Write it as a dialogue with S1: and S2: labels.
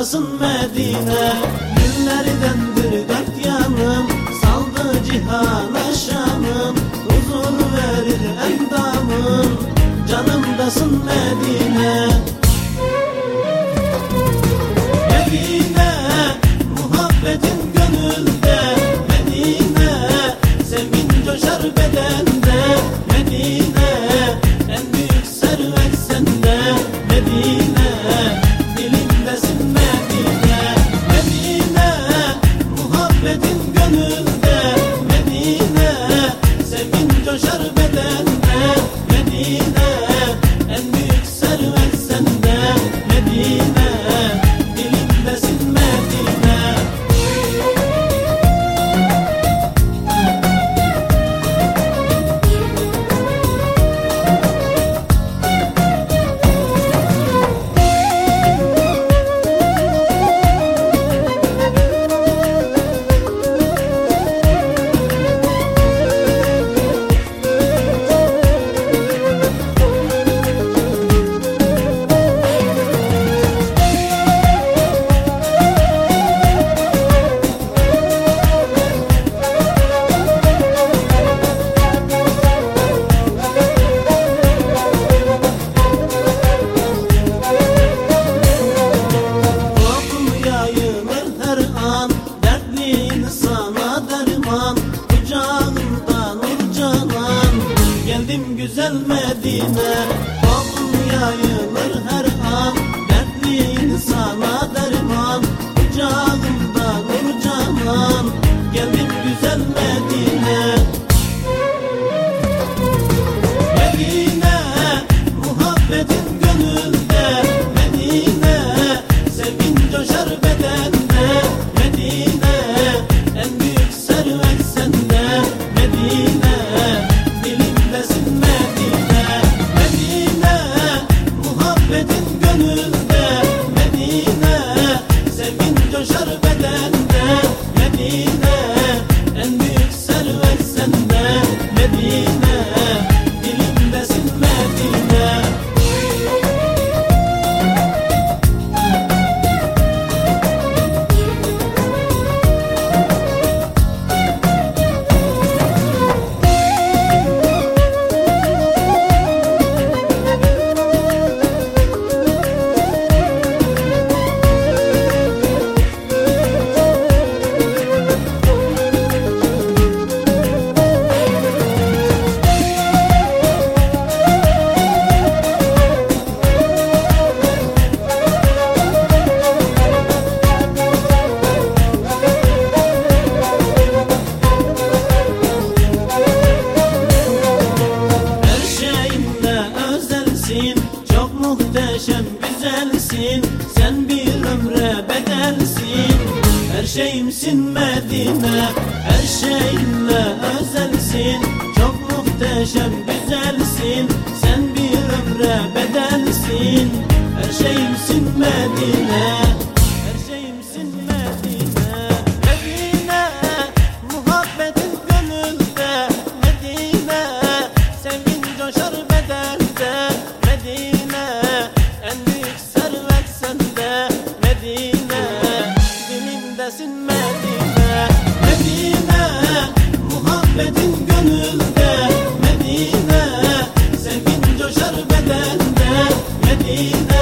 S1: yaşasın Medine Günlerdendir dert yanım. Saldı cihana şanım Huzur verir endamım. Canımdasın Medine. Yine bal yayılır her شر بدننا يمينا. sensin. Her şeyimsin Medine Her şeyinle özelsin. Çok muhteşem güzelsin Sen bir ömre bedelsin. Her şeyimsin Medine. gelsin Medine Medine muhabbetin gönülde Medine sevgin coşar bedende. Medine